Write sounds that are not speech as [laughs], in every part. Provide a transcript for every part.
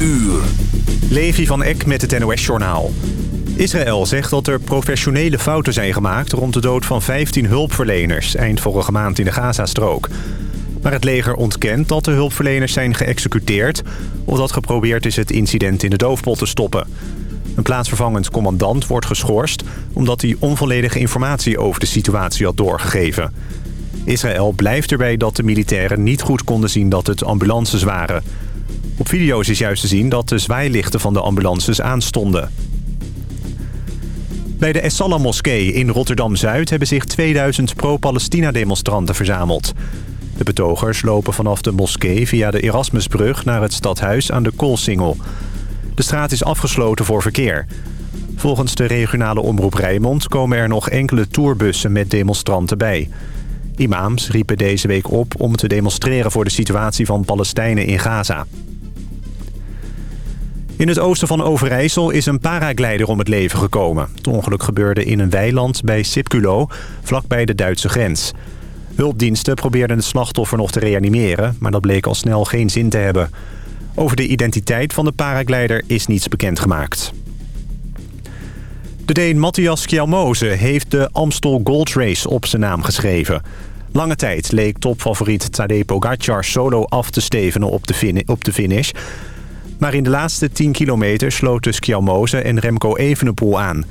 uur. Levi van Eck met het NOS-journaal. Israël zegt dat er professionele fouten zijn gemaakt... rond de dood van 15 hulpverleners eind vorige maand in de Gazastrook. Maar het leger ontkent dat de hulpverleners zijn geëxecuteerd... of dat geprobeerd is het incident in de doofpot te stoppen. Een plaatsvervangend commandant wordt geschorst... omdat hij onvolledige informatie over de situatie had doorgegeven. Israël blijft erbij dat de militairen niet goed konden zien dat het ambulances waren. Op video's is juist te zien dat de zwaailichten van de ambulances aanstonden. Bij de Essala moskee in Rotterdam-Zuid hebben zich 2000 pro-Palestina-demonstranten verzameld. De betogers lopen vanaf de moskee via de Erasmusbrug naar het stadhuis aan de Koolsingel. De straat is afgesloten voor verkeer. Volgens de regionale omroep Rijnmond komen er nog enkele tourbussen met demonstranten bij. Imams riepen deze week op om te demonstreren voor de situatie van Palestijnen in Gaza. In het oosten van Overijssel is een paraglider om het leven gekomen. Het ongeluk gebeurde in een weiland bij Sipculo, vlakbij de Duitse grens. Hulpdiensten probeerden het slachtoffer nog te reanimeren... maar dat bleek al snel geen zin te hebben. Over de identiteit van de paraglider is niets bekendgemaakt. De Deen Matthias Kjalmoze heeft de Amstel Gold Race op zijn naam geschreven. Lange tijd leek topfavoriet Tadej Pogacar solo af te stevenen op de, op de finish... Maar in de laatste 10 kilometer sloten Skjalmoze en Remco Evenepoel aan.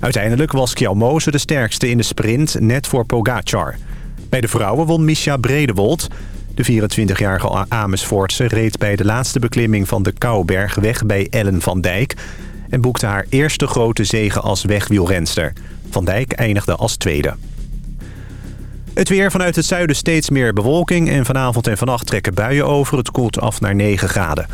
Uiteindelijk was Skjalmoze de sterkste in de sprint, net voor Pogacar. Bij de vrouwen won Misha Bredewold. De 24-jarige Amersfoortse reed bij de laatste beklimming van de Kouberg weg bij Ellen van Dijk... en boekte haar eerste grote zege als wegwielrenster. Van Dijk eindigde als tweede. Het weer vanuit het zuiden steeds meer bewolking... en vanavond en vannacht trekken buien over. Het koelt af naar 9 graden.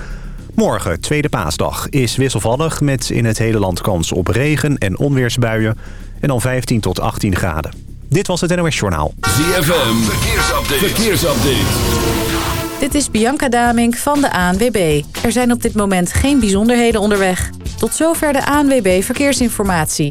Morgen, tweede paasdag, is wisselvallig met in het hele land kans op regen en onweersbuien. En dan 15 tot 18 graden. Dit was het NOS Journaal. ZFM, verkeersupdate. verkeersupdate. Dit is Bianca Damink van de ANWB. Er zijn op dit moment geen bijzonderheden onderweg. Tot zover de ANWB Verkeersinformatie.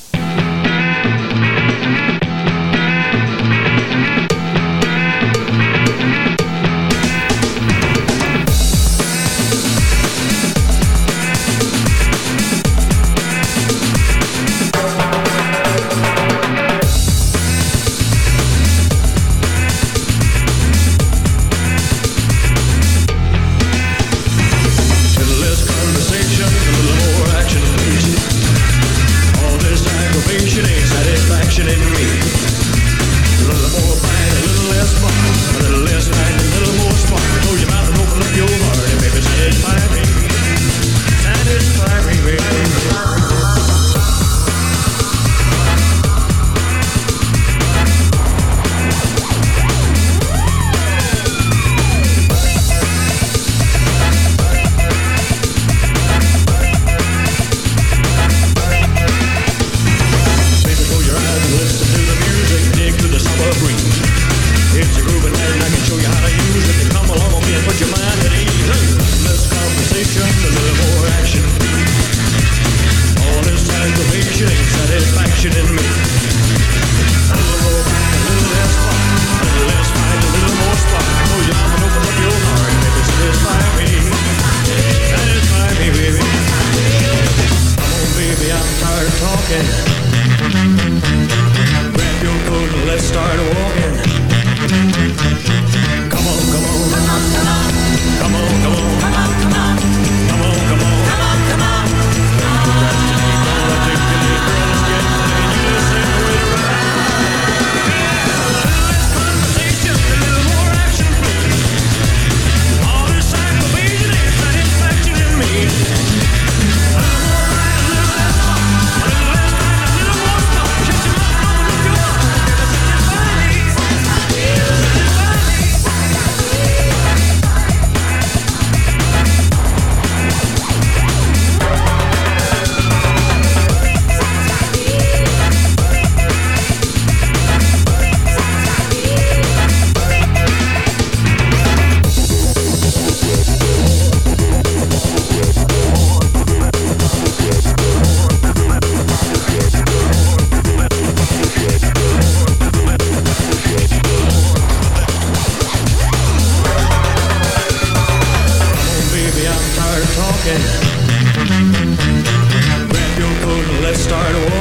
okay. Grab your coat and let's start a war.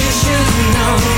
you should know.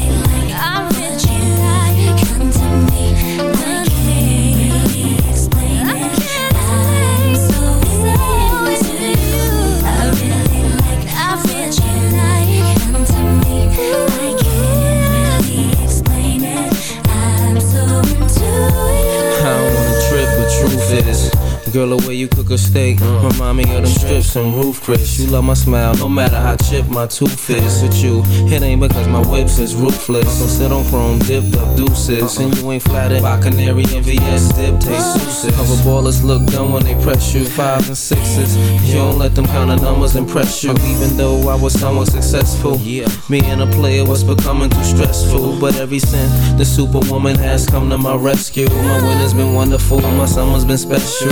Girl, the way you cook a steak remind me of them strips and roof Chris. You love my smile, no matter how chipped my tooth is. With you, it ain't because my whips is ruthless. So sit on chrome, dipped up deuces, and you ain't flattered by canary and VS dip taste. Cover ballers look dumb when they press you, fives and sixes. You don't let them count the numbers impress you, even though I was somewhat successful. Yeah, me and a player was becoming too stressful, but ever since the superwoman has come to my rescue, my winter's been wonderful, my summer's been special.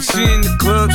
She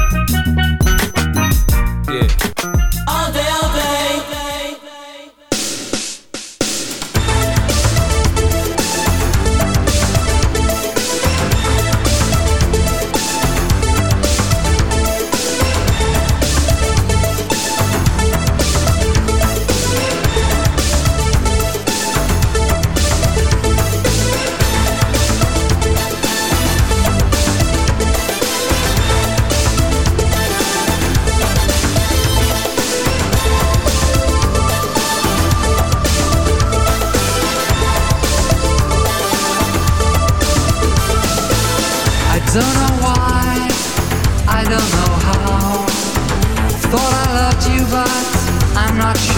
[laughs]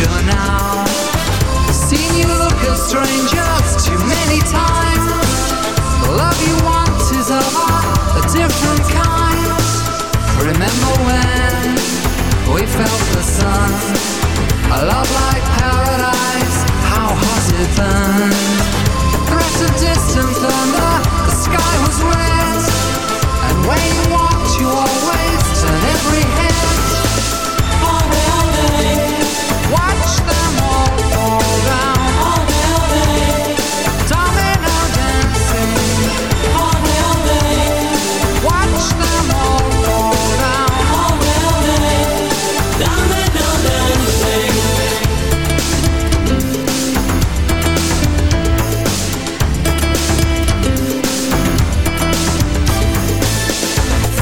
Now. Seen you look at strangers too many times. The love you want is of a different kind. Remember when we felt the sun? A love like paradise, how hot it burned. Threat of distant thunder, the sky was red. and when you walked China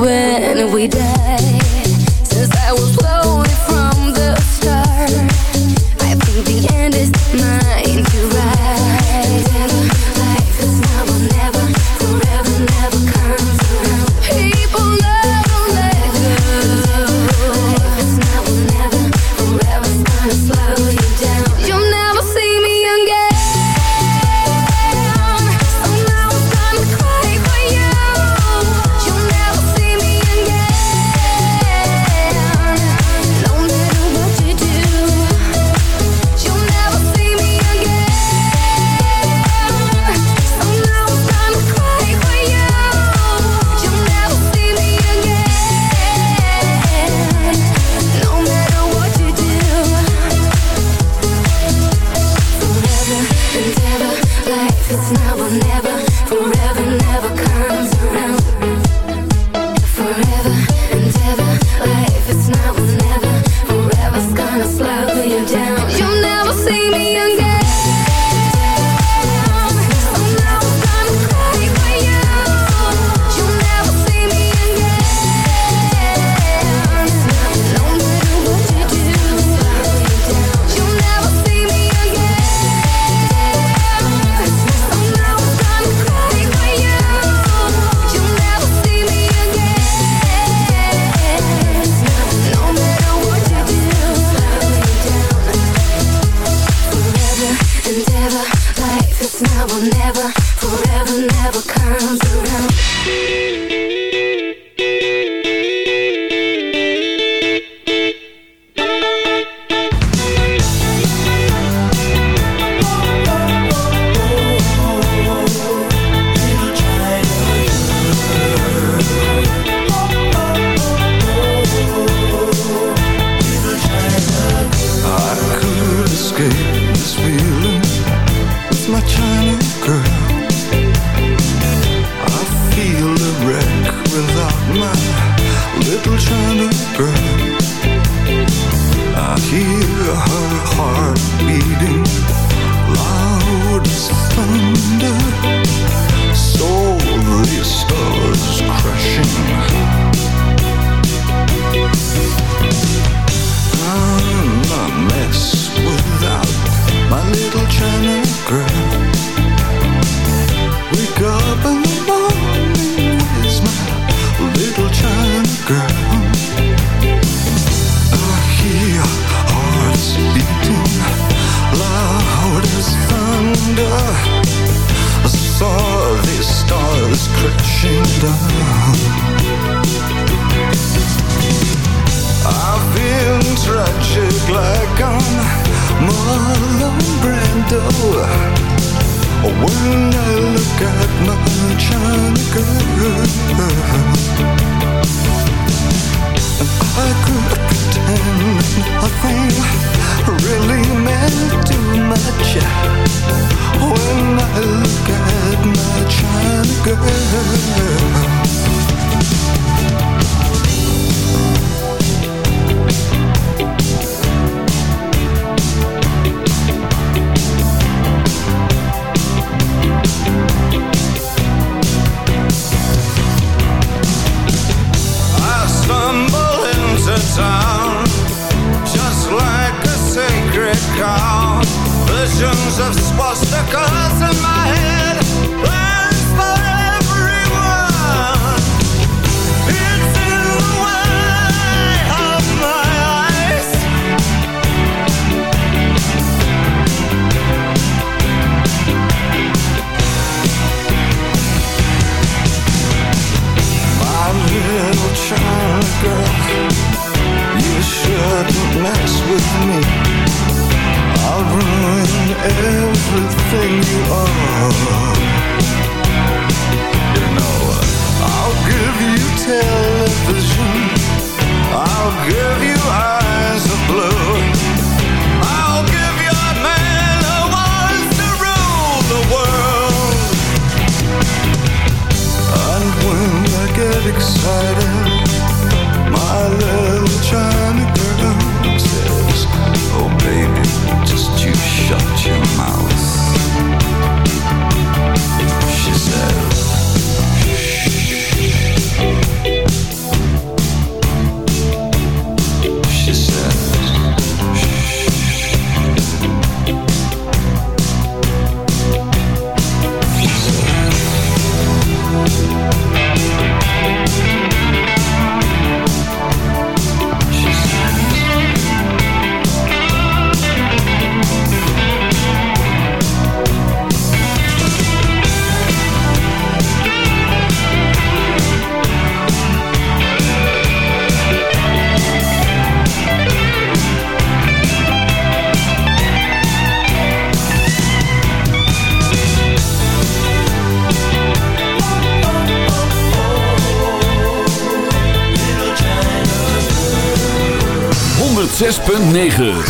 when we die. 9.